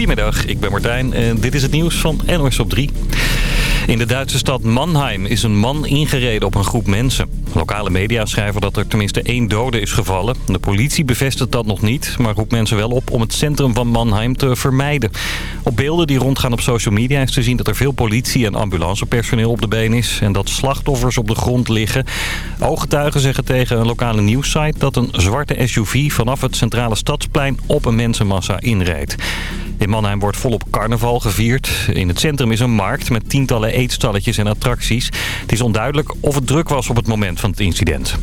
Goedemiddag, ik ben Martijn en dit is het nieuws van NOS op 3. In de Duitse stad Mannheim is een man ingereden op een groep mensen. Lokale media schrijven dat er tenminste één dode is gevallen. De politie bevestigt dat nog niet, maar roept mensen wel op om het centrum van Mannheim te vermijden. Op beelden die rondgaan op social media is te zien dat er veel politie- en ambulancepersoneel op de been is... en dat slachtoffers op de grond liggen. Ooggetuigen zeggen tegen een lokale nieuwssite dat een zwarte SUV vanaf het centrale stadsplein op een mensenmassa inreed. In Mannheim wordt volop carnaval gevierd. In het centrum is een markt met tientallen eetstalletjes en attracties. Het is onduidelijk of het druk was op het moment van het incident.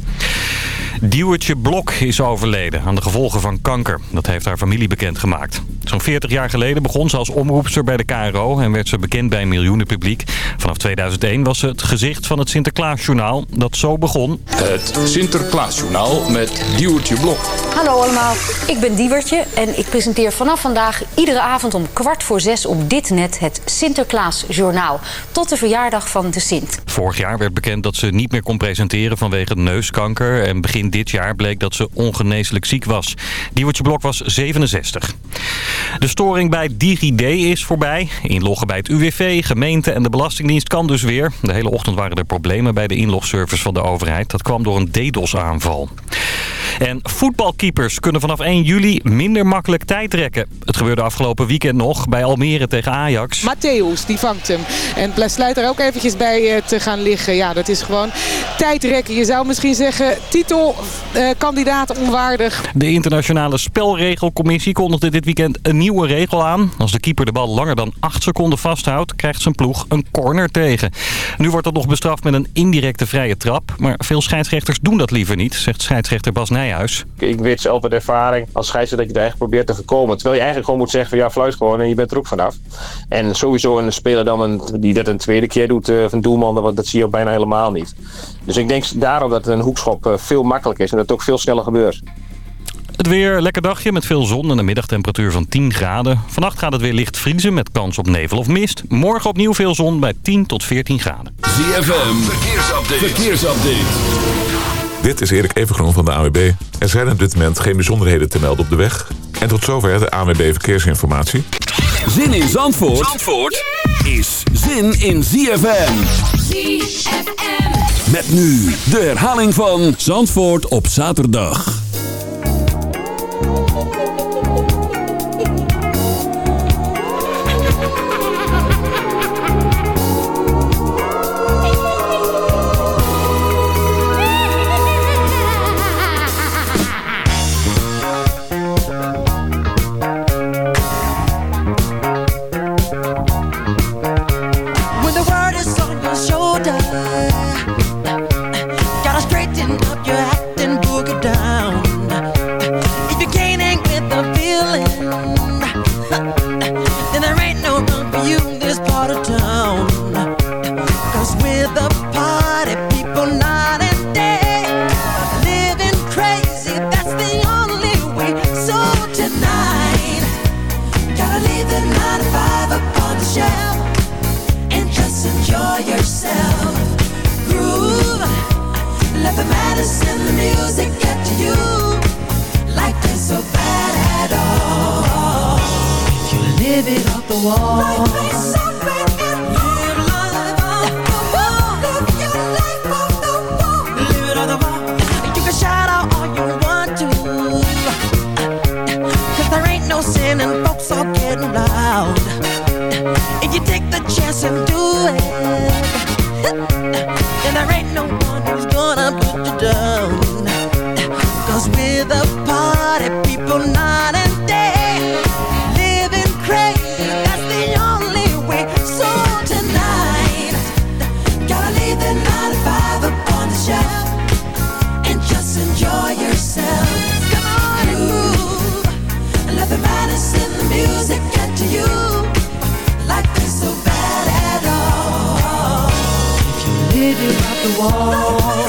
Diewertje Blok is overleden aan de gevolgen van kanker. Dat heeft haar familie bekendgemaakt. Zo'n 40 jaar geleden begon ze als omroepster bij de KRO... en werd ze bekend bij een miljoenenpubliek. Vanaf 2001 was ze het gezicht van het Sinterklaasjournaal dat zo begon. Het Sinterklaasjournaal met Diewertje Blok. Hallo allemaal, ik ben Diewertje en ik presenteer vanaf vandaag iedere avond om kwart voor zes op dit net het Sinterklaasjournaal. Tot de verjaardag van de Sint. Vorig jaar werd bekend dat ze niet meer kon presenteren vanwege neuskanker. En begin dit jaar bleek dat ze ongeneeslijk ziek was. Diewertje Blok was 67. De storing bij DigiD is voorbij. Inloggen bij het UWV, gemeente en de Belastingdienst kan dus weer. De hele ochtend waren er problemen bij de inlogservice van de overheid. Dat kwam door een DDoS-aanval. En voetbalkeepers kunnen vanaf 1 juli minder makkelijk tijd trekken. Het gebeurde afgelopen weekend nog bij Almere tegen Ajax. Matthäus, die vangt hem. En sluit er ook eventjes bij eh, te gaan liggen. Ja, dat is gewoon tijdrekken. Je zou misschien zeggen titelkandidaat onwaardig. De internationale spelregelcommissie kondigde dit weekend een nieuwe regel aan. Als de keeper de bal langer dan 8 seconden vasthoudt, krijgt zijn ploeg een corner tegen. Nu wordt dat nog bestraft met een indirecte vrije trap. Maar veel scheidsrechters doen dat liever niet, zegt scheidsrechter Bas Nijhuis. Ik weet zelf uit ervaring als scheidsrechter dat je er eigenlijk probeert te voorkomen. Terwijl je eigenlijk gewoon moet zeggen van ja, fluit gewoon en je bent er ook vanaf. En sowieso een speler dan een, die dat een tweede keer doet van doelman, dat, dat zie je bijna helemaal niet. Dus ik denk daarom dat een hoekschop uh, veel makkelijker is en dat het ook veel sneller gebeurt. Het weer, lekker dagje met veel zon en een middagtemperatuur van 10 graden. Vannacht gaat het weer licht vriezen met kans op nevel of mist. Morgen opnieuw veel zon bij 10 tot 14 graden. ZFM, verkeersupdate. verkeersupdate. Dit is Erik Evengroen van de AWB. Er zijn op dit moment geen bijzonderheden te melden op de weg. En tot zover de AWB Verkeersinformatie. Zin in Zandvoort, Zandvoort is zin in ZFM. ZFM. Met nu de herhaling van Zandvoort op zaterdag. it off the wall. the wall.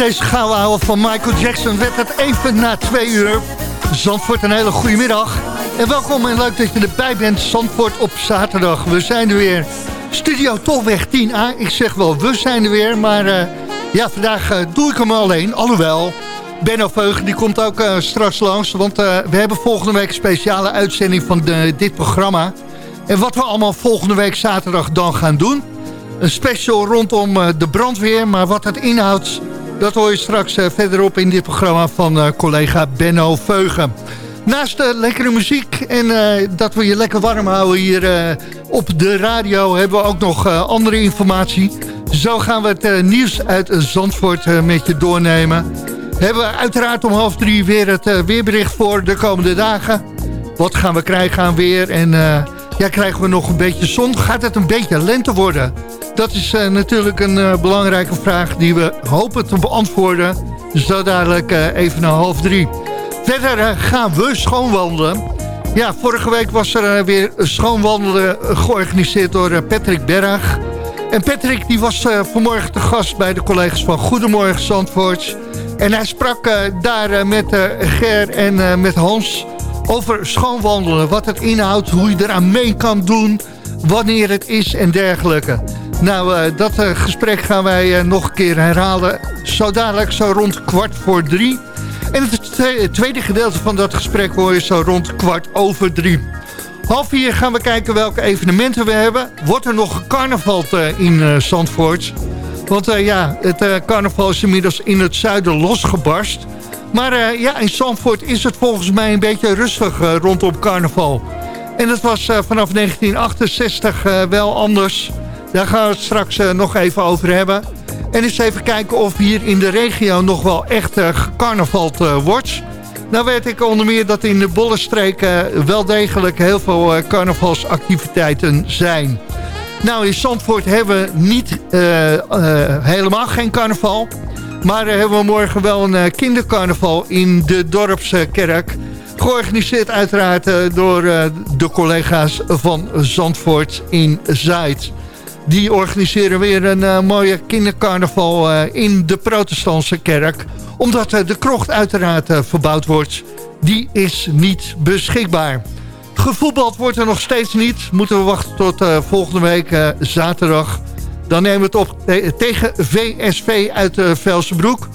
Deze gouden ouwe van Michael Jackson werd het even na twee uur. Zandvoort, een hele goede middag. En welkom en leuk dat je erbij bent. Zandvoort op zaterdag. We zijn er weer. Studio Tolweg 10A. Ik zeg wel, we zijn er weer. Maar uh, ja, vandaag uh, doe ik hem alleen. Alhoewel, Benno Veug die komt ook uh, straks langs. Want we hebben volgende week een speciale uitzending van dit programma. En wat we allemaal volgende week zaterdag dan gaan doen. Een special rondom de brandweer. Maar wat het inhoudt, dat hoor je straks verderop in dit programma van collega Benno Veugen. Naast de lekkere muziek en dat we je lekker warm houden hier op de radio... hebben we ook nog andere informatie. Zo gaan we het nieuws uit Zandvoort met je doornemen. Hebben we uiteraard om half drie weer het weerbericht voor de komende dagen. Wat gaan we krijgen aan weer en ja, krijgen we nog een beetje zon? Gaat het een beetje lente worden? Dat is natuurlijk een belangrijke vraag die we hopen te beantwoorden. Zo dadelijk even na half drie. Verder eh, gaan we schoonwandelen. Ja, vorige week was er eh, weer schoonwandelen eh, georganiseerd door Patrick Berg. En Patrick die was vanmorgen te gast bij de collega's van Goedemorgen Zandvoort. En hij sprak daar met Ger en met Hans over schoonwandelen. Wat het inhoudt, hoe je eraan mee kan doen, wanneer het is en dergelijke. Nou, dat gesprek gaan wij nog een keer herhalen. Zo dadelijk, zo rond kwart voor drie. En het tweede gedeelte van dat gesprek hoor je zo rond kwart over drie. Half vier gaan we kijken welke evenementen we hebben. Wordt er nog carnaval eh, in Zandvoort? Want ja, het carnaval is inmiddels in het zuiden losgebarst. Maar ja, in Zandvoort is het volgens mij een beetje rustig rondom carnaval. En dat was vanaf 1968 wel anders. Daar gaan we het straks nog even over hebben. En eens even kijken of hier in de regio nog wel echt gecarnavald wordt. Nou weet ik onder meer dat in de Bollenstreek wel degelijk heel veel carnavalsactiviteiten zijn. Nou, in Zandvoort hebben we niet helemaal geen carnaval. Maar hebben we morgen wel een kindercarnaval in de dorpskerk. Georganiseerd uiteraard door de collega's van Zandvoort in Zuid. Die organiseren weer een uh, mooie kindercarnaval uh, in de protestantse kerk. Omdat uh, de krocht uiteraard verbouwd wordt. Die is niet beschikbaar. Gevoetbald wordt er nog steeds niet. Moeten we wachten tot volgende week zaterdag. Dan nemen we het op tegen VSV uit uh, Velsenbroek.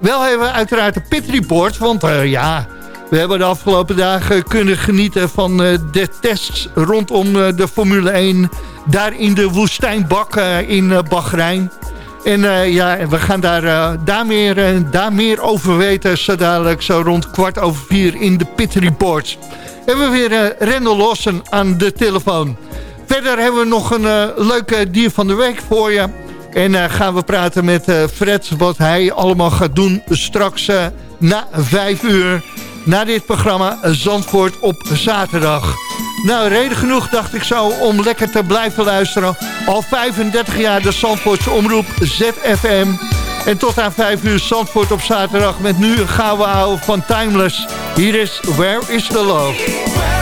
Wel hebben we uiteraard een pit report. Want ja, we hebben de afgelopen dagen kunnen genieten van de tests rondom de Formule 1 daar in de woestijnbak in Bahrein. En ja, we gaan daar, daar, meer, daar meer over weten zo dadelijk zo rond kwart over vier in de Pit Report. Hebben we weer Rendel Lossen aan de telefoon. Verder hebben we nog een leuke dier van de week voor je. En gaan we praten met Fred wat hij allemaal gaat doen straks na vijf uur. Na dit programma Zandvoort op zaterdag. Nou, reden genoeg dacht ik zo om lekker te blijven luisteren. Al 35 jaar de Zandvoortse omroep ZFM. En tot aan 5 uur Zandvoort op zaterdag met nu een gouden ouwe van Timeless. Hier is Where is the Love?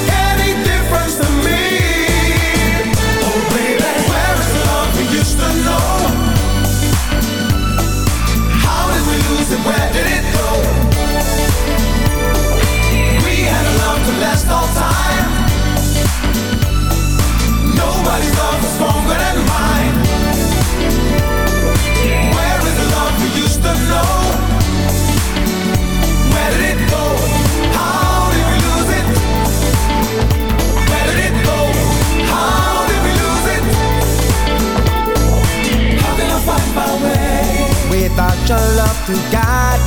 and where did it go? We had a love to last all time. Nobody's love was stronger than mine. Where is the love we used to know? Where did it go? How did we lose it? Where did it go? How did we lose it? How can I find my way? Without your love to guide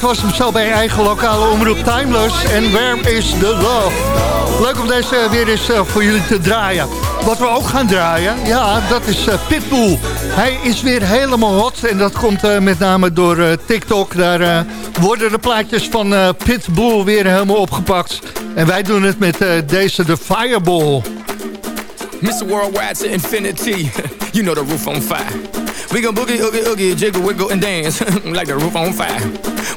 Dat was hem zo bij eigen lokale omroep Timeless. En Where is the Love? Leuk om deze weer eens eh, voor jullie te draaien. Wat we ook gaan draaien, ja, dat is eh, Pitbull. Hij is weer helemaal hot en dat komt eh, met name door TikTok. Daar worden de plaatjes van Pitbull weer helemaal opgepakt. En wij doen het met deze, de Fireball. Mr. Worldwide to infinity. you know the roof on fire. We go boogie, oogie, oogie, jiggle, wiggle, and dance like the roof on fire.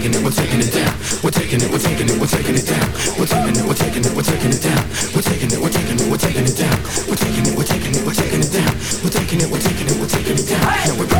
taking it, we're taking it down. We're taking it, we're taking it, we're taking it down. We're taking it, we're taking it, we're taking it down. We're taking it, we're taking it, we're taking it down. We're taking it, we're taking it, we're taking it down. We're taking it, we're taking it, we're taking it down. Now we're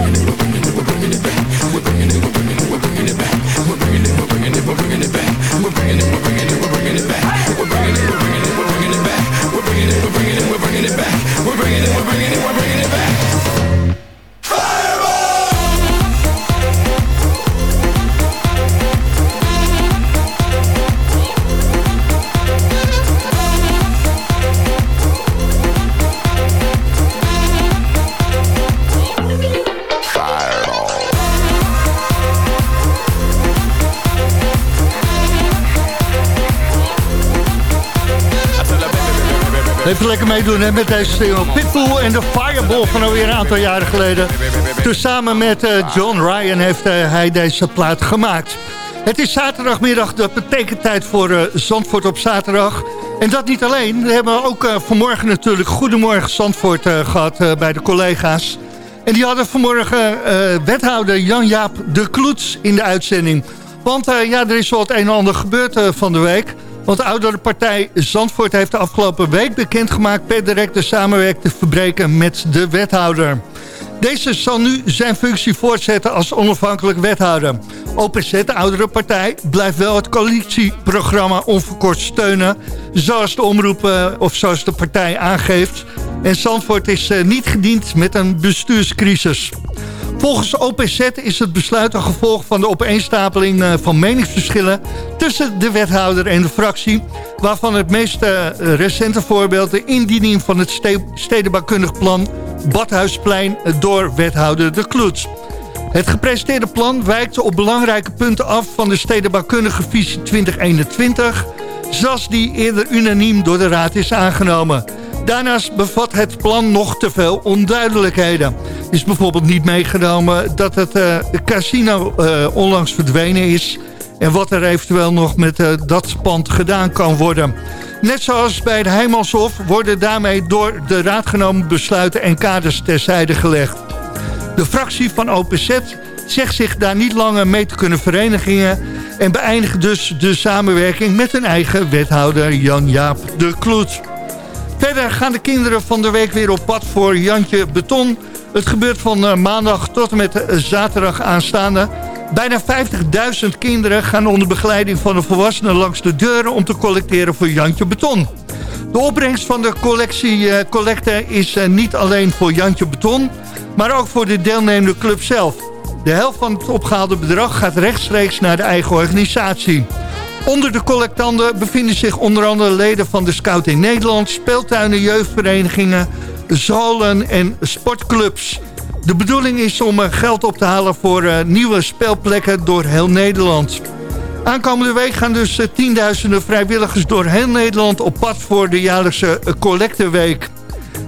Lekker meedoen hè, met deze single Pitbull en de Fireball van alweer een aantal jaren geleden. Dus samen met eh, John Ryan heeft eh, hij deze plaat gemaakt. Het is zaterdagmiddag, dat betekent tijd voor eh, Zandvoort op zaterdag. En dat niet alleen, we hebben ook vanmorgen natuurlijk Goedemorgen Zandvoort gehad bij de collega's. En die hadden vanmorgen wethouder Jan-Jaap de Kloets in de uitzending. Want ja, er is wel het een en ander gebeurd van de week... Want de oudere partij Zandvoort heeft de afgelopen week bekendgemaakt... per direct de samenwerking te verbreken met de wethouder. Deze zal nu zijn functie voortzetten als onafhankelijk wethouder. OPZ, de oudere partij, blijft wel het coalitieprogramma onverkort steunen... zoals de omroep eh, of zoals de partij aangeeft. En Zandvoort is eh, niet gediend met een bestuurscrisis. Volgens OPZ is het besluit een gevolg van de opeenstapeling eh, van meningsverschillen tussen de wethouder en de fractie, waarvan het meest eh, recente voorbeeld de indiening van het stedenbouwkundig plan Badhuisplein door wethouder De Kloets. Het gepresenteerde plan wijkt op belangrijke punten af van de stedenbouwkundige visie 2021, zoals die eerder unaniem door de Raad is aangenomen. Daarnaast bevat het plan nog te veel onduidelijkheden. Is bijvoorbeeld niet meegenomen dat het uh, casino uh, onlangs verdwenen is... en wat er eventueel nog met uh, dat pand gedaan kan worden. Net zoals bij de Heimanshof worden daarmee door de raad genomen besluiten en kaders terzijde gelegd. De fractie van OPZ zegt zich daar niet langer mee te kunnen verenigen... en beëindigt dus de samenwerking met een eigen wethouder Jan-Jaap de Kloet. Verder gaan de kinderen van de week weer op pad voor Jantje Beton. Het gebeurt van eh, maandag tot en met eh, zaterdag aanstaande. Bijna 50.000 kinderen gaan onder begeleiding van een volwassene langs de deuren... om te collecteren voor Jantje Beton. De opbrengst van de collectie collecte is niet alleen voor Jantje Beton... maar ook voor de deelnemende club zelf. De helft van het opgehaalde bedrag gaat rechtstreeks naar de eigen organisatie. Onder de collectanten bevinden zich onder andere leden van de Scout in Nederland... speeltuinen, jeugdverenigingen, zolen en sportclubs. De bedoeling is om geld op te halen voor uh, nieuwe speelplekken door heel Nederland. Aankomende week gaan dus uh, tienduizenden vrijwilligers door heel Nederland op pad voor de jaarlijkse collecteweek.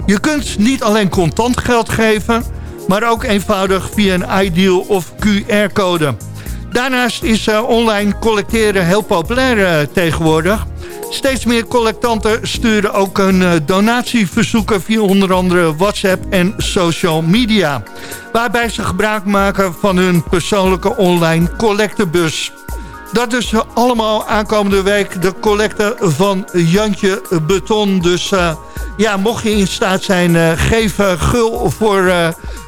Je kunt niet alleen contant geld geven, maar ook eenvoudig via een iDeal of QR-code. Daarnaast is uh, online collecteren heel populair uh, tegenwoordig. Steeds meer collectanten sturen ook een uh, donatieverzoeken via onder andere WhatsApp en social media. Waarbij ze gebruik maken van hun persoonlijke online collectebus. Dat dus allemaal aankomende week de collecte van Jantje Beton. Dus uh, ja, mocht je in staat zijn, uh, geef uh, gul voor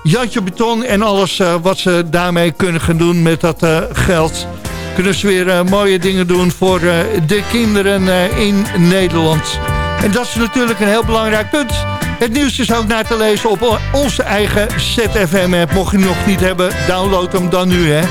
Jantje Beton... en alles wat ze daarmee kunnen gaan doen met dat geld. Kunnen ze weer mooie dingen doen voor de kinderen in Nederland. En dat is natuurlijk een heel belangrijk punt. Het nieuws is ook naar te lezen op onze eigen ZFM-app. Mocht je hem nog niet hebben, download hem dan nu, hè.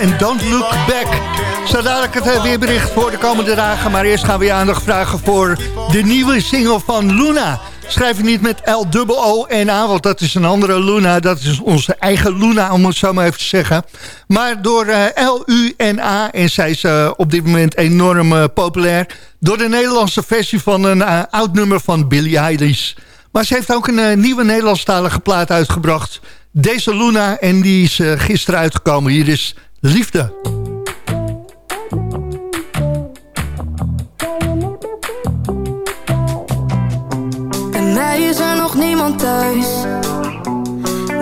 And don't look back. Zo dadelijk het eh, weerbericht voor de komende dagen. Maar eerst gaan we je aandacht vragen voor de nieuwe single van Luna. Schrijf je niet met L-O-O-N-A, want dat is een andere Luna. Dat is onze eigen Luna, om het zo maar even te zeggen. Maar door eh, L-U-N-A, en zij is eh, op dit moment enorm populair... door de Nederlandse versie van een oud nummer van Billie Eilish. Maar ze heeft ook een nieuwe Nederlandstalige plaat uitgebracht. Deze Luna, en die is gisteren uitgekomen. Hier is Liefde. En mij is er nog niemand thuis.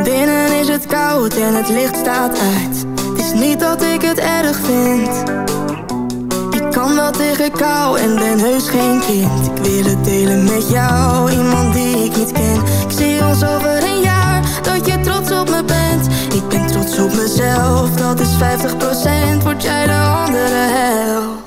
Binnen is het koud en het licht staat uit. Het is niet dat ik het erg vind. Ik kan wel tegen kou en ben heus geen kind. Ik wil het delen met jou, iemand die ik niet ken. Ik zie ons over een jaar, dat je trots op me bent. Ik ben trots op mezelf, dat is 50%. Word jij de andere helft.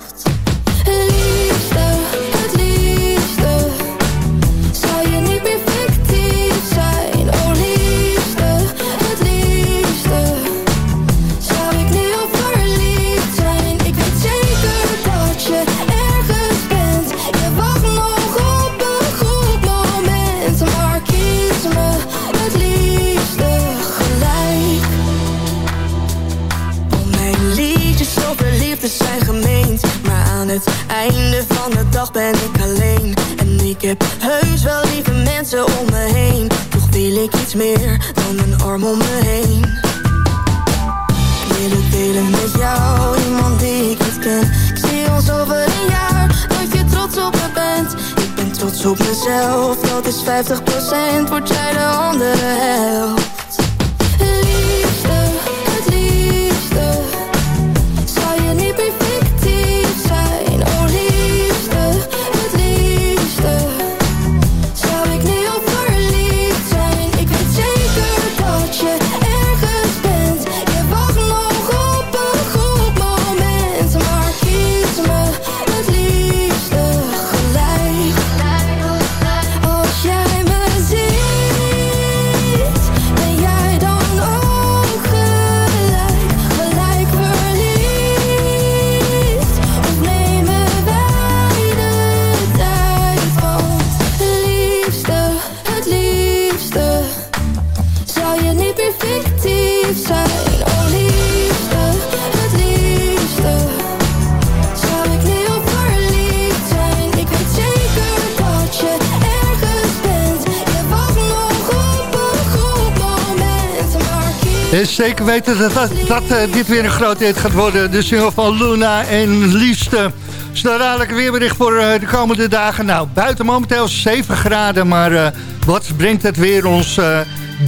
Dag ben ik alleen. En ik heb heus wel lieve mensen om me heen. Toch wil ik iets meer dan een arm om me heen. Wil het delen met jou, iemand die ik niet ken. Ik zie ons over een jaar, dat je trots op me bent. Ik ben trots op mezelf, dat is 50%. Word jij de andere helft. zeker weten dat, dat, eh, dit weer een grote hit gaat worden. De single van Luna en Liefste. Dus dadelijk weerbericht voor eh, de komende dagen. Nou, buiten momenteel 7 graden, maar eh, wat brengt het weer ons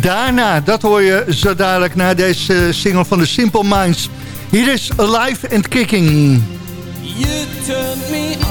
daarna? Dat hoor je zo dadelijk na deze single van de Simple Minds. Hier is Alive and Kicking. You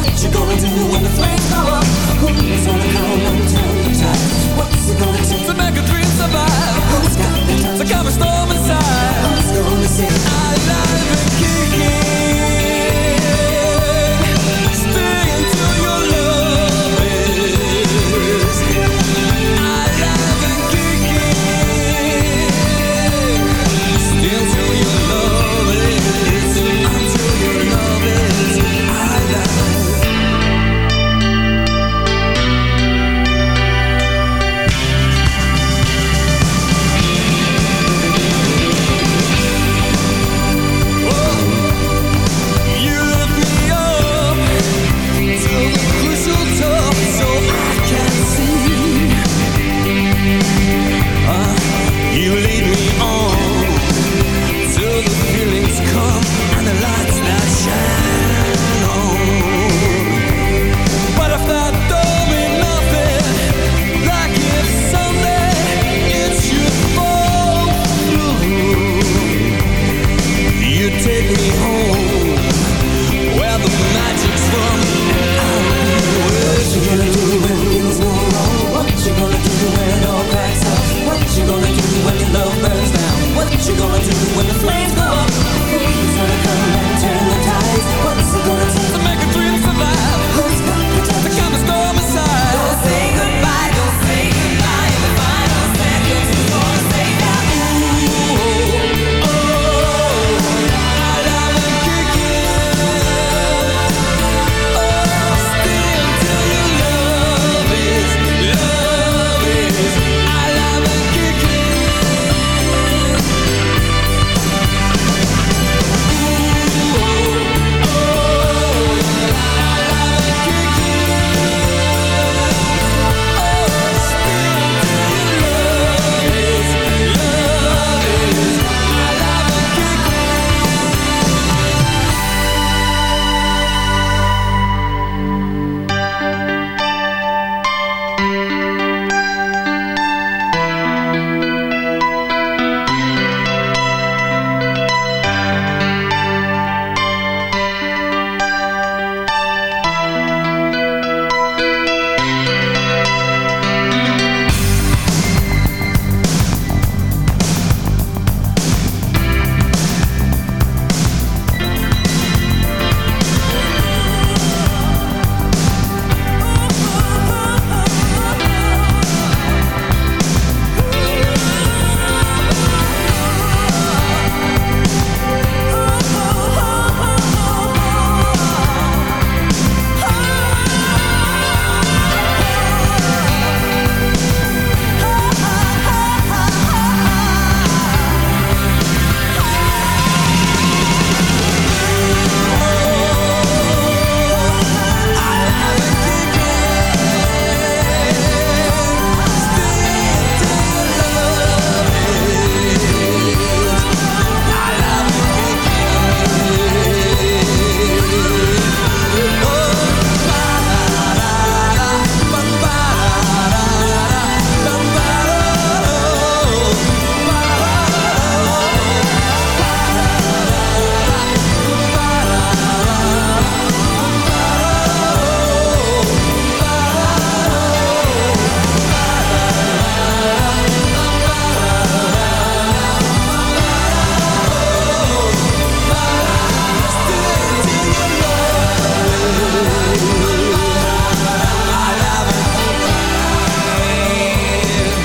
What you gonna do when the flames go up?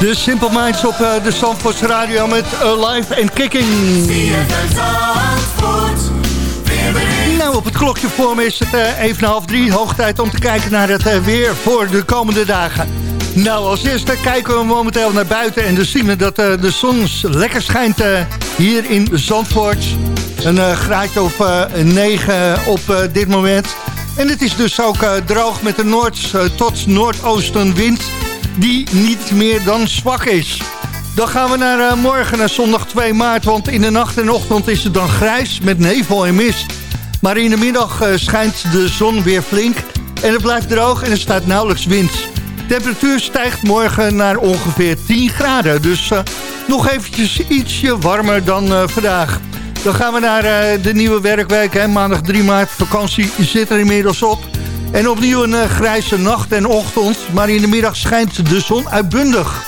De Simple Minds op uh, de Zandvoorts Radio met Alive and Kicking. Nou, op het klokje voor me is het uh, even half drie. Hoog tijd om te kijken naar het weer voor de komende dagen. Nou, als eerste kijken we momenteel naar buiten en dan zien we dat de zon lekker schijnt hier in Zandvoort. Een graadje of 9 op dit moment. En het is dus ook droog met een noord tot noordoostenwind die niet meer dan zwak is. Dan gaan we naar uh, morgen, naar zondag 2 maart. Want in de nacht en ochtend is het dan grijs met nevel en mist. Maar in de middag uh, schijnt de zon weer flink. En het blijft droog en er staat nauwelijks wind. De temperatuur stijgt morgen naar ongeveer 10 graden. Dus uh, nog eventjes ietsje warmer dan vandaag. Dan gaan we naar de nieuwe werkweek. Hè. Maandag 3 maart, vakantie zit er inmiddels op. En opnieuw een uh, grijze nacht en ochtend, maar in de middag schijnt de zon uitbundig.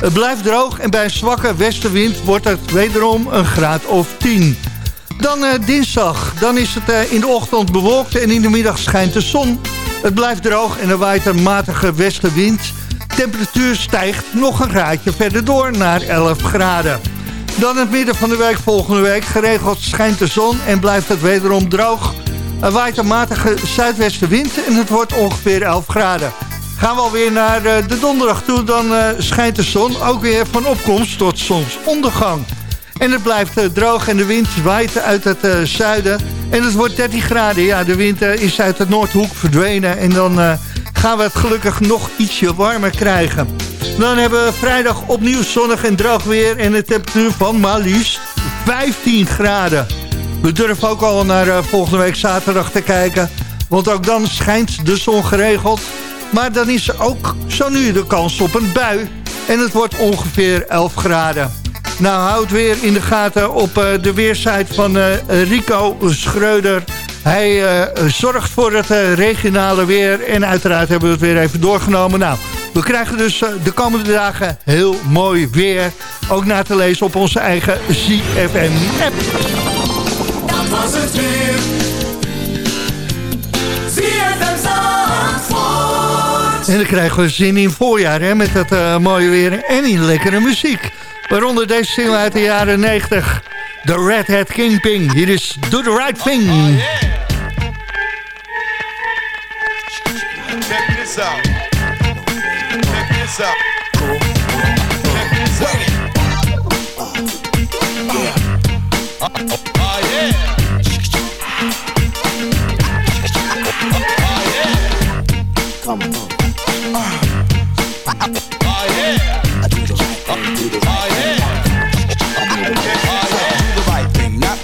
Het blijft droog en bij een zwakke westenwind wordt het wederom een graad of 10. Dan uh, dinsdag, dan is het uh, in de ochtend bewolkt en in de middag schijnt de zon. Het blijft droog en er waait een matige westenwind. temperatuur stijgt nog een graadje verder door naar 11 graden. Dan het midden van de week volgende week. Geregeld schijnt de zon en blijft het wederom droog. Er waait een matige zuidwestenwind en het wordt ongeveer 11 graden. Gaan we alweer naar eh, de donderdag toe, dan eh, schijnt de zon ook weer van opkomst tot zonsondergang. En het blijft eh, droog en de wind waait uit het zuiden. En het wordt 13 graden. Ja, de wind is uit de noordhoek verdwenen. En dan gaan we het gelukkig nog ietsje warmer krijgen. Dan hebben we vrijdag opnieuw zonnig en droog weer. En een temperatuur van maar liefst 15 graden. We durven ook al naar uh, volgende week zaterdag te kijken. Want ook dan schijnt de zon geregeld. Maar dan is ook zo nu de kans op een bui. En het wordt ongeveer 11 graden. Nou, houd weer in de gaten op uh, de weersite van uh, Rico Schreuder. Hij zorgt voor het regionale weer. En uiteraard hebben we het weer even doorgenomen. Nou, we krijgen dus de komende dagen heel mooi weer. Ook na te lezen op onze eigen ZFM-app was het weer. En dan krijgen we zin in voorjaar hè, met dat uh, mooie weer en in lekkere muziek. Waaronder deze single uit de jaren 90. The Red Hat Kingpin. Hier is Do The Right Thing. Oh, yeah. Check this out. Check this out. come.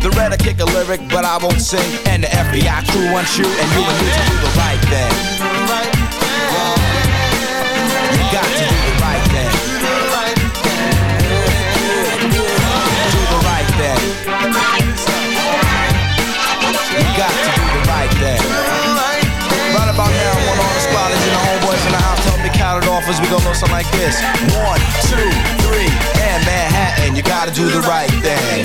The red I kick a lyric, but I won't sing. And the FBI crew wants you, and you and me to do the right thing. You got to do the right thing. Do the right thing. You got to do the right thing. Right about now, I want all the squatters and the homeboys in the house help me count it off as we go something like this. One, two, three, and Manhattan, you gotta do the right thing.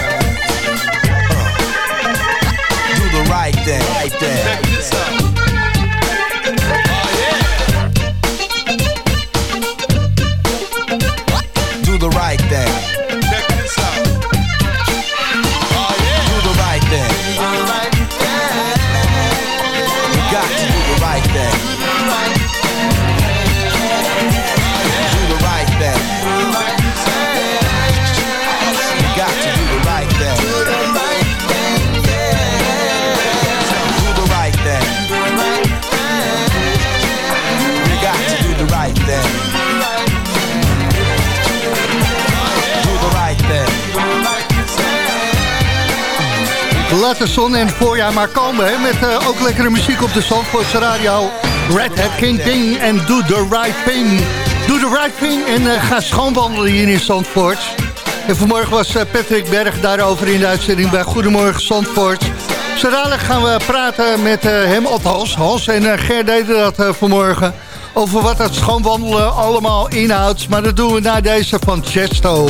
En voorjaar maar komen. Hè? Met eh, ook lekkere muziek op de Zandvoortse radio. Red Hat King King en Do The Right Thing. Do The Right Thing en eh, ga schoonwandelen hier in Zandvoort. En vanmorgen was eh, Patrick Berg daarover in de uitzending bij Goedemorgen Zandvoort. Zo gaan we praten met hem, althans Hans en eh, Ger deden dat vanmorgen. Over wat dat schoonwandelen allemaal inhoudt. Maar dat doen we na deze van Chesto.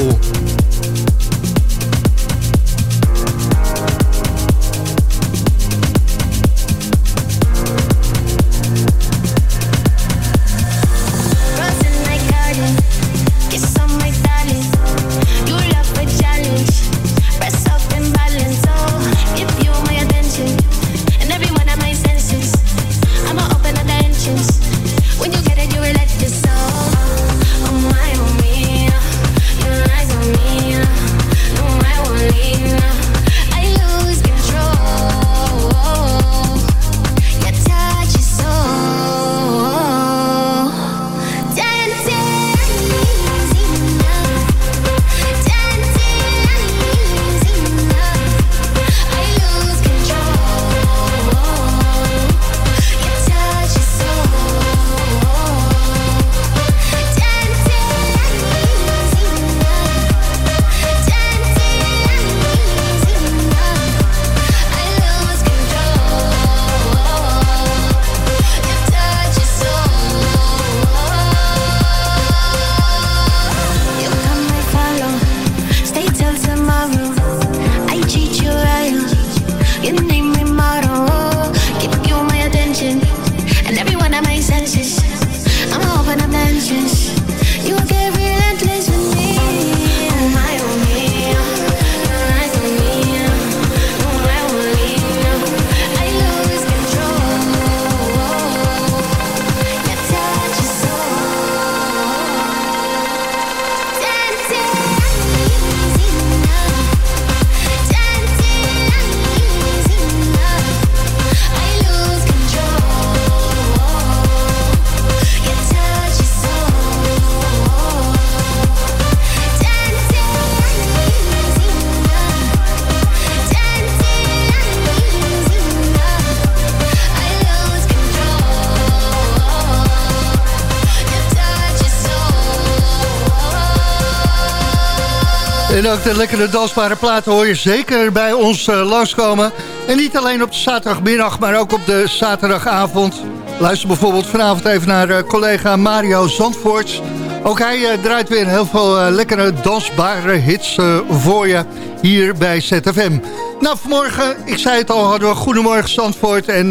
De lekkere dansbare platen hoor je zeker bij ons eh, langskomen. En niet alleen op de zaterdagmiddag, maar ook op de zaterdagavond. Luister bijvoorbeeld vanavond even naar eh, collega Mario Zandvoort. Ook hij eh, draait weer heel veel lekkere dansbare hits voor je hier bij ZFM. Nou, vanmorgen, ik zei het al, hadden we Goedemorgen Zandvoort. En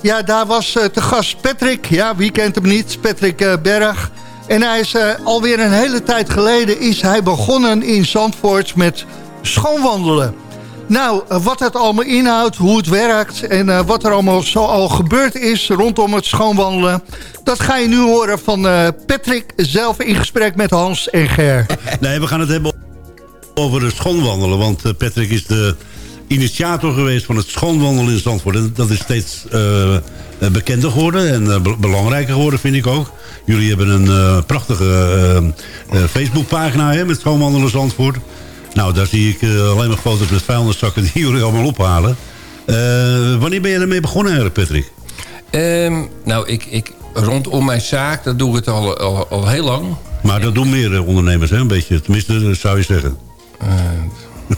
ja, daar was te gast Patrick. Ja, wie kent hem niet? Patrick Berg. En hij is eh, alweer een hele tijd geleden is hij begonnen in Zandvoort met schoonwandelen. Nou, eh, wat het allemaal inhoudt, hoe het werkt en eh, wat er allemaal zo al gebeurd is rondom het schoonwandelen. Dat ga je nu horen van Patrick zelf in gesprek met Hans en Ger. Nee, we gaan het hebben over het schoonwandelen. Want Patrick is de initiator geweest van het schoonwandelen in Zandvoort. En dat is steeds bekender geworden en be- belangrijker geworden, vind ik ook. Jullie hebben een eh, prachtige eh, eh, Facebookpagina hè, met schoonwandelen Zandvoort. Nou, daar zie ik alleen maar foto's met vuilniszakken die jullie allemaal ophalen. Wanneer ben je ermee begonnen Patrick? Ehm, nou, ik, ik, rondom mijn zaak, dat doe ik het al, al, al heel lang. Maar dat doen meer ondernemers, hè? Een beetje. Tenminste, dat zou je zeggen.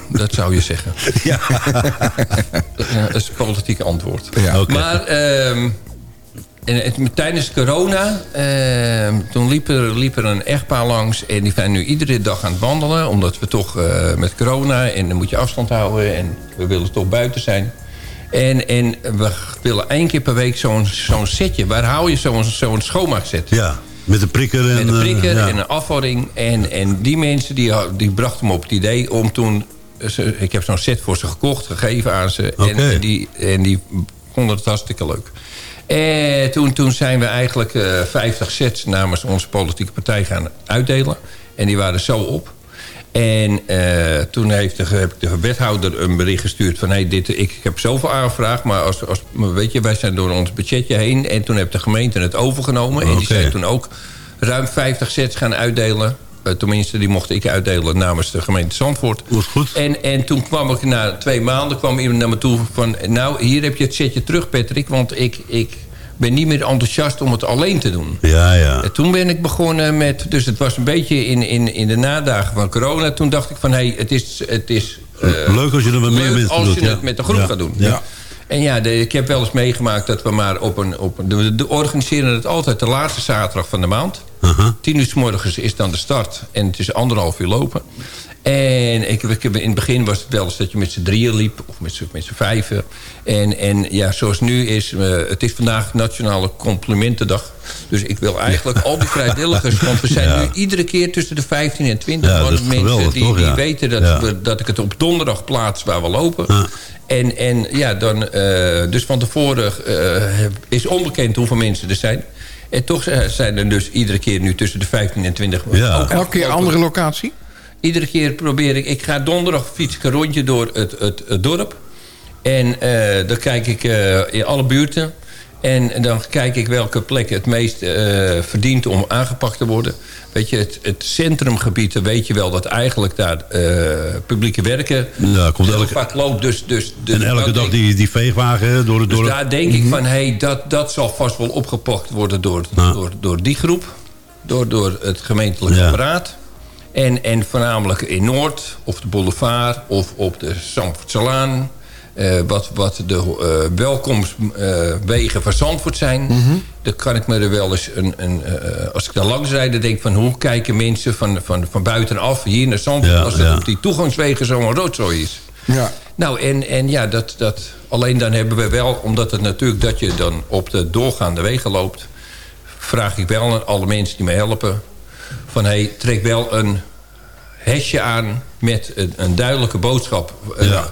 Dat zou je zeggen. Ja. Ja, dat is het politieke antwoord. Ja. Maar ehm, en het- tijdens corona, ehm, toen liep er, liep er een echtpaar langs... en die zijn nu iedere dag aan het wandelen... omdat we toch eh, met corona en dan moet je afstand houden... en we willen toch buiten zijn. En, en we willen één keer per week zo'n zo'n setje. Waar hou je zo'n zo'n schoonmaakset? Ja, met een prikker en... Met een prikker eh, ja. en een afvoering. En, en die mensen die, die brachten me op het idee om toen... Ze, ik heb zo'n set voor ze gekocht, gegeven aan ze. En die, en die vonden het hartstikke leuk. En toen, toen zijn we eigenlijk eh 50 sets namens onze politieke partij gaan uitdelen. En die waren zo op. En eh, toen heeft de, heb ik de wethouder een bericht gestuurd van... Hey, dit, ik heb zoveel aangevraagd, maar als, als, weet je, wij zijn door ons budgetje heen... en toen heeft de gemeente het overgenomen. En die zijn toen ook ruim 50 sets gaan uitdelen. Eh, tenminste, die mocht ik uitdelen namens de gemeente Zandvoort. goed. En, en toen kwam ik na twee maanden kwam iemand naar me toe van... nou, hier heb je het setje terug, Patrick, want ik... ik ben niet meer enthousiast om het alleen te doen. Ja, ja. En toen ben ik begonnen met... Dus het was een beetje in, in, in de nadagen van corona. Toen dacht ik van, hé, hey, het is... Het is eh, Leuk als je er met meer leuk mensen als doet, je ja. het met een groep Ja. gaat doen. Ja. En ja, de- ik heb wel eens meegemaakt dat we maar op een... Op een de, de organiseren het altijd de laatste zaterdag van de maand. Tien uur s morgens is dan de start. En het is anderhalf uur lopen. En ik, ik, heb- in het begin was het wel eens dat je met z'n drieën liep. Of met z'n met z'n vijven. En, en ja, zoals nu is... eh, het is vandaag Nationale Complimentendag. Dus ik wil eigenlijk al die vrijwilligers... want we zijn Ja. nu iedere keer tussen de 15 en 20 Ja, van dat de is mensen geweldig, die, toch? die Ja. weten dat, Ja. we, dat ik het op donderdag plaats waar we lopen. En, en ja, dan, eh, dus van tevoren eh, is onbekend hoeveel mensen er zijn. En toch zijn er dus iedere keer nu tussen de 15 en 20. Ja. Ook Elke keer andere locatie? Iedere keer probeer ik... Ik ga donderdag fiets ik een rondje door het, het, het dorp. En eh, dan kijk ik eh, in alle buurten. En dan kijk ik welke plek het meest eh, verdient om aangepakt te worden. Weet je, het, het centrumgebied, weet je wel dat eigenlijk daar publieke werken... Ja, komt elke, vaak loopt. Dus, dus, dus en elke dag die, die veegwagen door het dus dorp. daar denk ik van, hey, dat, dat zal vast wel opgepakt worden door, door, door die groep. Door, door het gemeentelijk Ja. apparaat. En, en voornamelijk in Noord, of de boulevard, of op de Zandvoortselaan. eh wat, wat de eh welkomstwegen van Zandvoort zijn. Dan kan ik me er wel eens, een, een, eh, als ik daar langs rijd... dan denk ik van hoe kijken mensen van, van, van buitenaf hier naar Zandvoort... Ja, als dat ja. op die toegangswegen zo'n rotzooi is. Ja. Nou, en, en ja, dat, dat, alleen dan hebben we wel... omdat het natuurlijk dat je dan op de doorgaande wegen loopt... vraag ik wel aan alle mensen die me helpen... van hey, trek wel een hesje aan met een, een duidelijke boodschap. eh,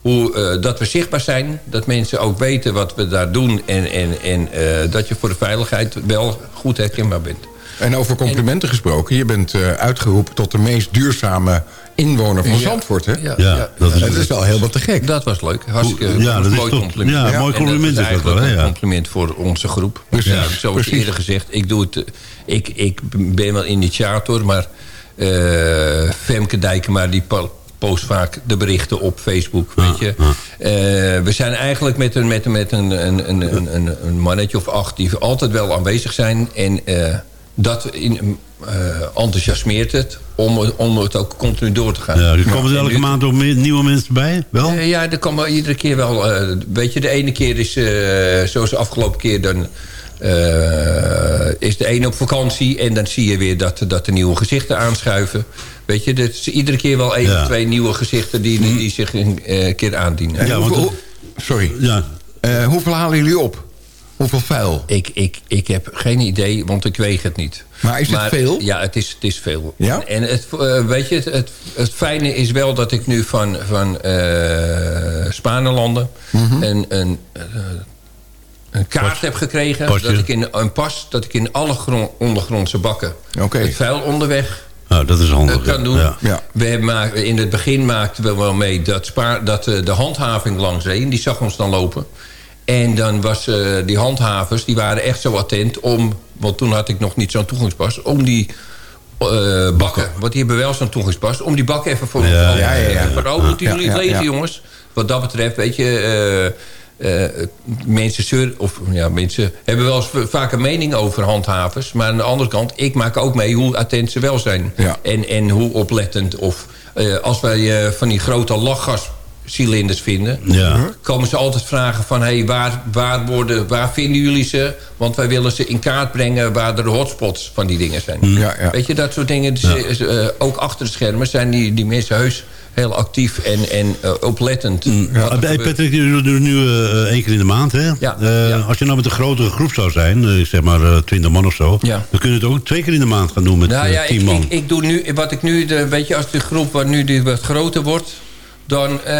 hoe, eh, dat we zichtbaar zijn, dat mensen ook weten wat we daar doen... en, en, en eh, dat je voor de veiligheid wel goed herkenbaar bent. En over complimenten gesproken. Je bent uitgeroepen tot de meest duurzame inwoner van Ja. Zandvoort, hè? Ja, ja. dat, is, wel heel wat te gek. Dat was leuk. Hartstikke Hoe- ja, dat is mooi compliment. ja, mooi En compliment dat is is dat wel, een ja. compliment voor onze groep. Precies, Ja, zoals precies. eerder gezegd, ik, doe het, ik, ik ben wel initiator, maar eh, Femke Dijkema die po- post vaak de berichten op Facebook, weet je. Eh, we zijn eigenlijk met een, met een, met een, een, een, een, een, een mannetje of acht die altijd wel aanwezig zijn. En eh, dat in, eh, enthousiasmeert het om, om het ook continu door te gaan. Ja, er komen er En elke nu- maand ook meer nieuwe mensen bij? Wel? ja, er komen iedere keer wel... eh, weet je, de ene keer is, eh, zoals de afgelopen keer... dan eh, is de ene op vakantie... en dan zie je weer dat, dat de nieuwe gezichten aanschuiven. Weet je, het is iedere keer wel één Ja. of twee nieuwe gezichten... die, die zich een eh, keer aandienen. Hoe- sorry. Eh, hoeveel halen jullie op? Hoeveel vuil? Ik, ik, ik heb geen idee, want ik weeg het niet. Maar is het veel? Ja, het is, het is veel. Ja? En het, eh, weet je, het, het, het fijne is wel dat ik nu van, van eh Spanelanden... Mhm. een, een, eh, een kaart heb gekregen. Pasje. Dat ik in, een pas dat ik in alle gron- ondergrondse bakken... het vuil onderweg Nou, dat is handig. eh, kan doen. Ja. We hebben maar- in het begin maakten we wel mee dat, spa, dat de handhaving langs reed. Die zag ons dan lopen. En dan was eh, die handhavers, die waren echt zo attent om... want toen had ik nog niet zo'n toegangspas... om die eh, bakken, want die hebben wel zo'n toegangspas... om die bakken even voor Ja, ja, te ja. Van, oh, moeten Ja, jullie ja, het lezen, jongens? Wat dat betreft, weet je... eh, mensen, zeur, of, ja, mensen hebben wel eens vaak een mening over handhavers. Maar aan de andere kant, ik maak ook mee hoe attent ze wel zijn. En, en hoe oplettend. Of als wij van die grote lachgascilinders vinden... Ja. komen ze altijd vragen van... Hey, waar, waar, worden, waar vinden jullie ze? Want wij willen ze in kaart brengen... waar er de hotspots van die dingen zijn. Ja, ja. Weet je, dat soort dingen. Dus, eh, ook achter de schermen zijn die, die mensen heus heel actief en, en eh, oplettend. Er Hey, gebeurt. Patrick, je doet het nu eh, één keer in de maand, hè? Ja, Eh, Als je nou met een grotere groep zou zijn, eh, zeg maar eh, 20 man of zo... Ja. dan kun je het ook twee keer in de maand gaan doen met Nou eh, ja, 10 ik, man. ik, ik doe nu, wat ik nu, de, weet je, als de groep wat nu die wat groter wordt, dan eh,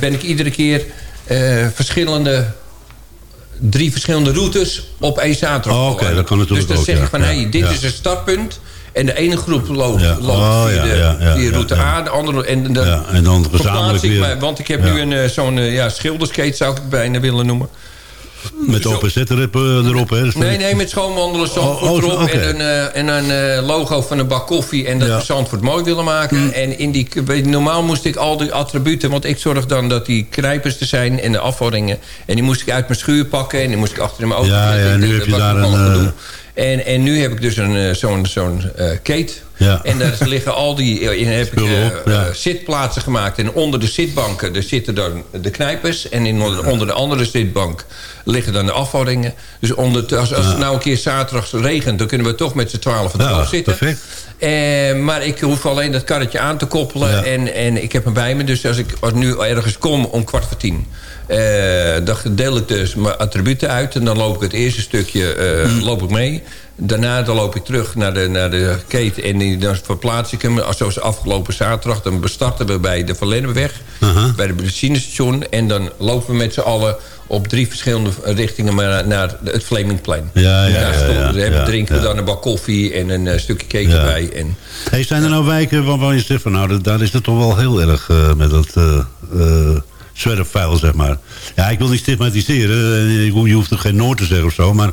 ben ik iedere keer eh, verschillende, drie verschillende routes op één zaterdag. Oh, oké, dat kan natuurlijk Dus dan ook, zeg ik van, Ja, hé, hey, dit ja. is een startpunt. En de ene groep loopt, Ja. loopt Oh, de, route. A. De andere, en, dan Ja, en dan gezamenlijk ik weer. Want ik heb nu een, eh, zo'n ja, schilderskate, zou ik het bijna willen noemen. Met OPZ erop, eh, erop hè? Nee, nee, met schoonwandelen, Zandvoort oh, erop oké. en een, eh, en een eh, logo van een bak koffie en dat Ja. Mm. we Zandvoort mooi willen maken. En in die, normaal moest ik al die attributen, want ik zorg dan dat die knijpers er zijn en de afvalringen. En die moest ik uit mijn schuur pakken en die moest ik achter in mijn auto Ja, zetten. ja, En nu heb je daar een, En, en nu heb ik dus een, zo'n zo'n eh, kate. Ja. En daar liggen al die... eh, heb ik ja. eh, zitplaatsen gemaakt. En onder de zitbanken daar zitten dan de knijpers. En in, onder, de andere zitbank liggen dan de afvalringen. Dus onder, als, als het nou een keer zaterdags regent... dan kunnen we toch met z'n twaalf Ja, zitten. perfect. Maar ik hoef alleen dat karretje aan te koppelen. Ja. En, en ik heb hem bij me. Dus als ik als nu ergens kom om kwart voor tien... dan deel ik dus mijn attributen uit. En dan loop ik het eerste stukje Mm. loop ik mee. Daarna dan loop ik terug naar de, naar de keten. En die, dan verplaats ik hem. Als Zoals afgelopen zaterdag. Dan bestarten we bij de Verlennenweg. Uh-huh. Bij de benzinestation. En dan lopen we met z'n allen op drie verschillende richtingen maar naar het Flemingplein. Ja, ja, Daar ja, stonden- ja, drinken we dan een bak koffie en een eh, stukje cake erbij. En, Hey, zijn er nou wijken waarvan je zegt van nou, daar is het toch wel heel erg eh, met dat eh zwerfvuil, zeg maar. Ja, ik wil niet stigmatiseren. Je je hoeft er geen Noord te zeggen of zo, maar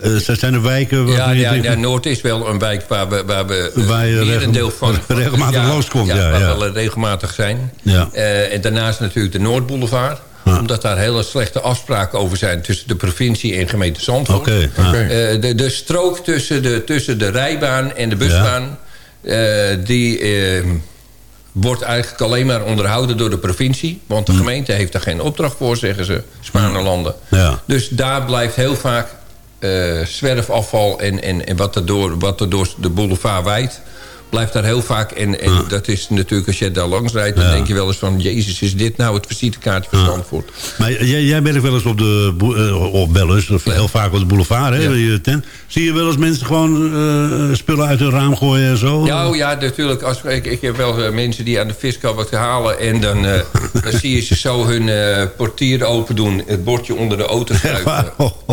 eh, zijn er wijken waarvan Ja, ja, ja, Noord is wel een wijk waar we, waar we eh, Waar deel van... regelmatig langskomt, ja, waar ja. we wel regelmatig zijn. Ja. Eh, en daarnaast natuurlijk de Noordboulevard. Omdat daar hele slechte afspraken over zijn... tussen de provincie en gemeente Zandvoort. Oké, ja. Eh, de, de strook tussen de, tussen de rijbaan en de busbaan... eh, die eh, wordt eigenlijk alleen maar onderhouden door de provincie. Want de gemeente heeft daar geen opdracht voor, zeggen ze. Spaanlanden. Ja. Dus daar blijft heel vaak eh, zwerfafval en, en, en wat, er door, wat er door de boulevard wijdt... blijft daar heel vaak. En, en dat is natuurlijk, als je daar langs rijdt... dan Ja. denk je wel eens van... Jezus, is dit nou het visitekaartje van Zandvoort? Maar jij, jij bent wel eens op de... boe- eh, Of wel eens, of heel vaak op de boulevard, hè? je tent. Zie je wel eens mensen gewoon eh, spullen uit hun raam gooien en zo? Oh ja, natuurlijk. Als, ik, ik heb wel eh, mensen die aan de fiscal wat halen... en dan, dan zie je ze zo hun portier open doen... het bordje onder de auto schuiven.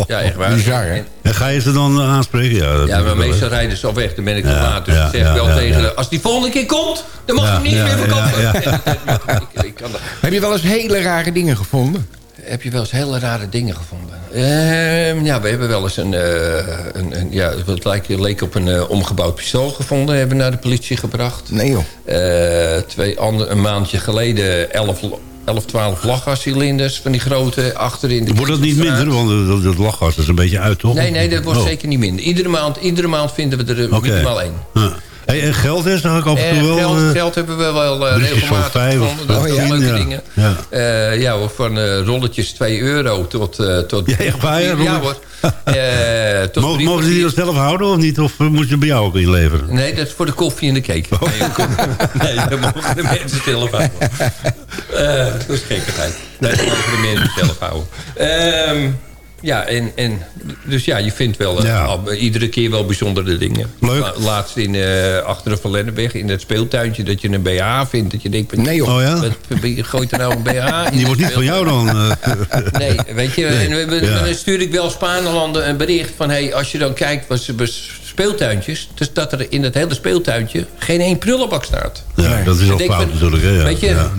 Ja, echt waar. Bizar, hè? En ga je ze dan aanspreken? Ja, Ja, maar meestal rijden ze al weg. Dan ben ik te laat. Dus ik zeg wel tegen Als die volgende keer komt, dan mag je hem niet meer verkopen. ja, Ik- ik kan dat- Heb je wel eens hele rare dingen gevonden? Heb je wel eens hele rare dingen gevonden? Ehm, ja, we hebben wel eens een... eh, een, een ja, het leek, leek op een eh, omgebouwd pistool gevonden. Hebben we naar de politie gebracht. Nee joh. Eh, twee ander, een maandje geleden 11, 11 12 lachgascilinders van die grote achterin. De Wordt dat niet minder? Want dat, dat lachgas is een beetje uit, toch? Nee, nee, dat wordt Oh, zeker niet minder. Iedere maand, iedere maand vinden we er minimaal één. ja. Hey, en geld is zag ik af en toe Eh, wel... geld, eh, geld hebben we wel eh, regelmatig gevonden. Dat oh, ja. leuke Ja. dingen. Ja. Ja, hoor, van rolletjes 2 euro tot... tot Ja, echt waar, ja, hoor. Tot Mogen, ze die dan zelf houden of niet? Of moet je bij jou ook inleveren? Nee, dat is voor de koffie en de cake. Oh. Nee, dat mogen de mensen zelf houden. Eh, dat is gekkigheid. Nee, dat mogen de mensen zelf houden. Ehm, ja, en, en, dus ja, je vindt wel eh, Ja. al- iedere keer wel bijzondere dingen. Leuk. La- laatst in, eh, achter de Van Lennepweg, in het speeltuintje, dat je een BH vindt. Dat je denkt, Nee, joh. Oh ja? wat, wie gooit er nou een BH in? Die wordt niet van jou dan. eh. Nee, weet je, Nee, en we- ja. dan stuur ik wel Spaanlanden een bericht van... Hey, als je dan kijkt wat ze speeltuintjes... dus dat er in het hele speeltuintje geen één prullenbak staat. Ja, dat is al fout natuurlijk. Hè? Ja. Weet je, Ja.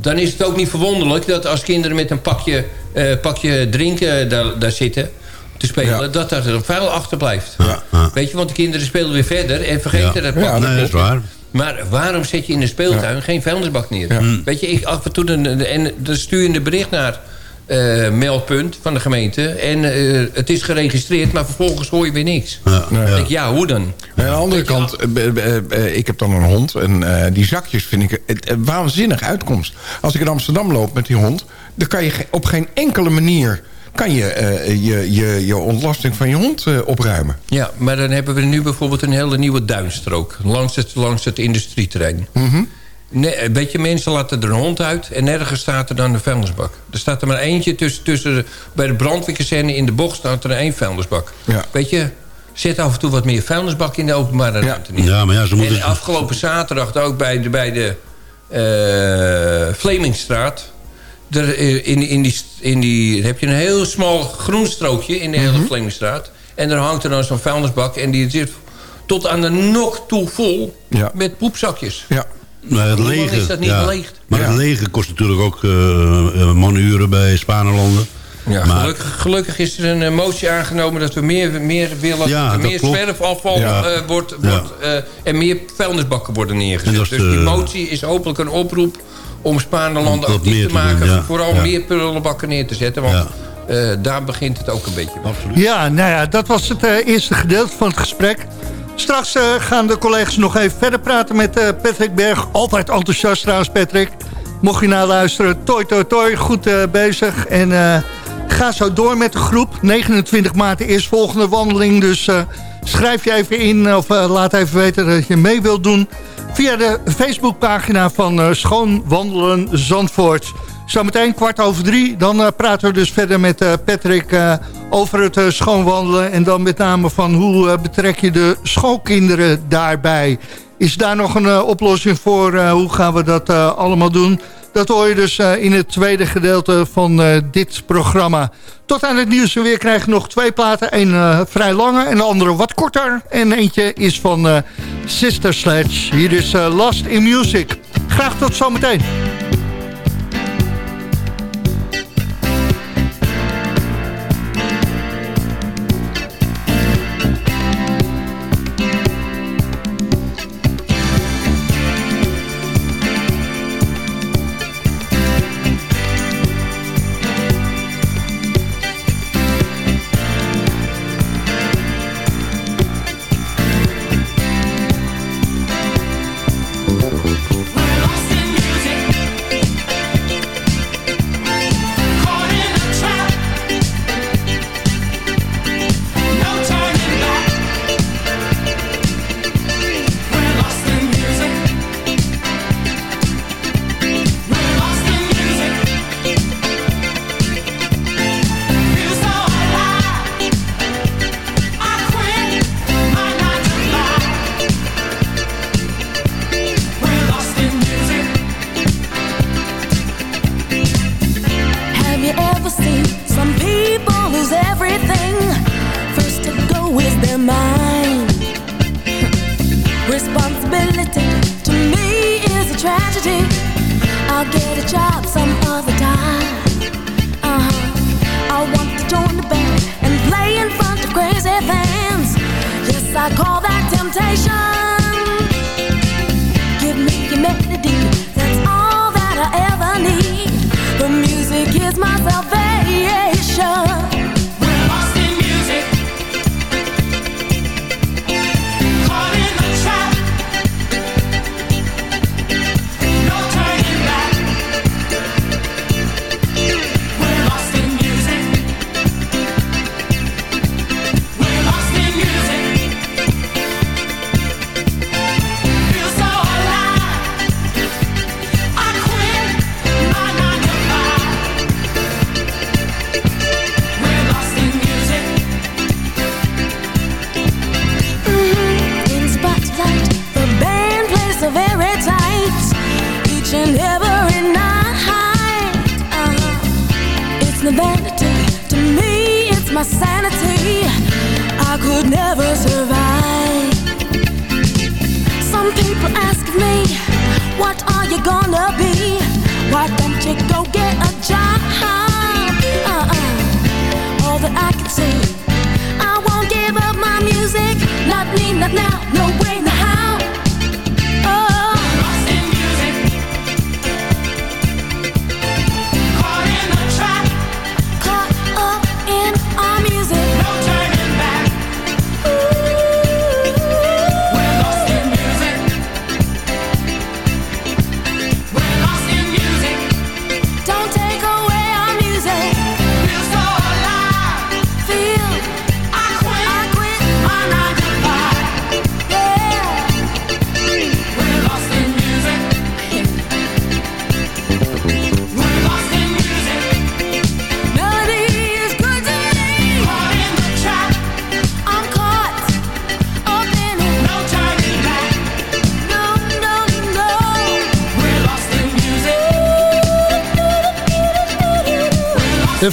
Dan is het ook niet verwonderlijk... dat als kinderen met een pakje, eh, pakje drinken daar, daar zitten te spelen... Ja. dat daar een vuil achterblijft. Ja, ja. Weet je, want de kinderen spelen weer verder... en vergeten Ja. dat pakje. nee, dat is waar. Maar waarom zet je in de speeltuin geen vuilnisbak neer? Weet je, ik af en toe een, en dan stuur je een bericht naar eh, meldpunt van de gemeente. En eh, het is geregistreerd, maar vervolgens hoor je weer niks. Ja, denk ja, hoe dan? Aan de andere kant, eh, ik heb dan een hond. En eh, die zakjes vind ik een, een waanzinnig uitkomst. Als ik in Amsterdam loop met die hond... dan kan je op geen enkele manier... kan je eh, je, je, je ontlasting van je hond eh, opruimen. Ja, maar dan hebben we nu bijvoorbeeld een hele nieuwe duinstrook. Langs het, langs het industrieterrein. Mhm. Nee, weet je, mensen laten er een hond uit... en nergens staat er dan een vuilnisbak. Er staat er maar eentje tussen... tussen bij de brandweerkazerne in de bocht staat er één vuilnisbak. Ja. Weet je, zet af en toe wat meer vuilnisbak in de openbare ruimte. neer. Ja, maar ja, ze moeten... En afgelopen zaterdag ook bij de, bij de eh, Vlemingstraat... Er, eh, in, in, die, in die heb je een heel smal groen strookje in de hele Vlemingstraat. En daar hangt er dan zo'n vuilnisbak. En die zit tot aan de nok toe vol Ja. met poepzakjes. Ja. Maar het leger, is dat niet ja. geleegd? Maar Ja. het leger kost natuurlijk ook eh eh, manuren bij Spanelanden. Ja, Maar- gelukkig, gelukkig is er een eh, motie aangenomen dat we meer, meer willen... Ja, dat er dat meer klopt. zwerfafval Ja. eh, wordt, Ja. wordt, eh, en meer vuilnisbakken worden En neergezet. dat Dus die motie is hopelijk een oproep om wat actief meer te maken... doen, ja. vooral Ja. meer prullenbakken neer te zetten. Want Ja. eh, daar begint het ook een beetje mee. Absoluut. Ja, nou ja, dat was het eh, eerste gedeelte van het gesprek. Straks eh, gaan de collega's nog even verder praten met eh, Patrick Berg. Altijd enthousiast trouwens, Patrick. Mocht je nou luisteren, toi toi toi, goed eh, bezig. En ga zo door met de groep. 29 maart de eerstvolgende wandeling. Dus schrijf je even in of laat even weten dat je mee wilt doen. Via de Facebookpagina van Schoon Wandelen Zandvoort. Zometeen kwart over drie. Dan eh, praten we dus verder met eh, Patrick eh, over het schoonwandelen. En dan met name van hoe betrek je de schoolkinderen daarbij. Is daar nog een oplossing voor? hoe gaan we dat allemaal doen? Dat hoor je dus in het tweede gedeelte van dit programma. Tot aan het nieuws weer krijg je nog twee platen. Eén vrij lange en de andere wat korter. En eentje is van Sister Sledge. Hier is Last in Music. Graag tot zometeen. Gonna be? Why don't you go get a job? Uh-uh. All that I can say, I won't give up my music. Not me, not now,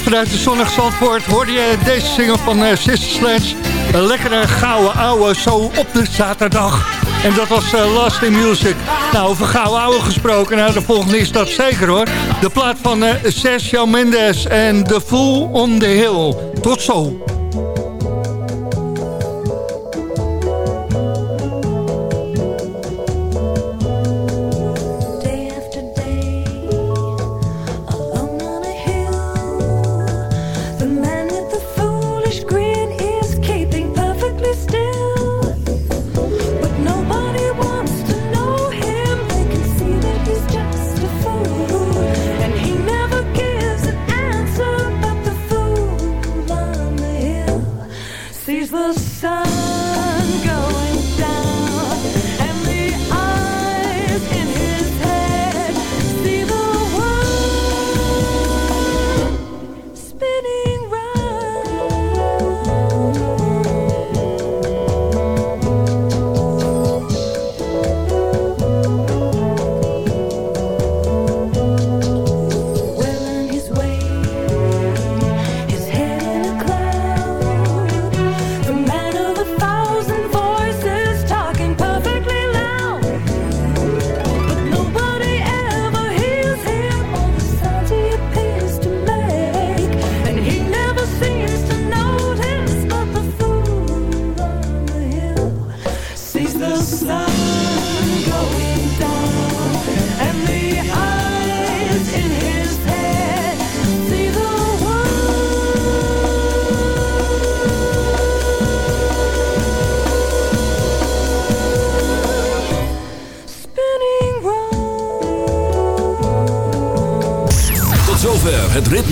Vanuit de zonnig Zandvoort hoorde je deze single van uh, Sister Sledge. Een lekkere gouden ouwe zo op de zaterdag. En dat was uh, Last in Music. Nou, over gouden ouwe gesproken. Nou, de volgende is dat zeker hoor. De plaat van uh, Sergio Mendes en The Fool on the Hill. Tot zo.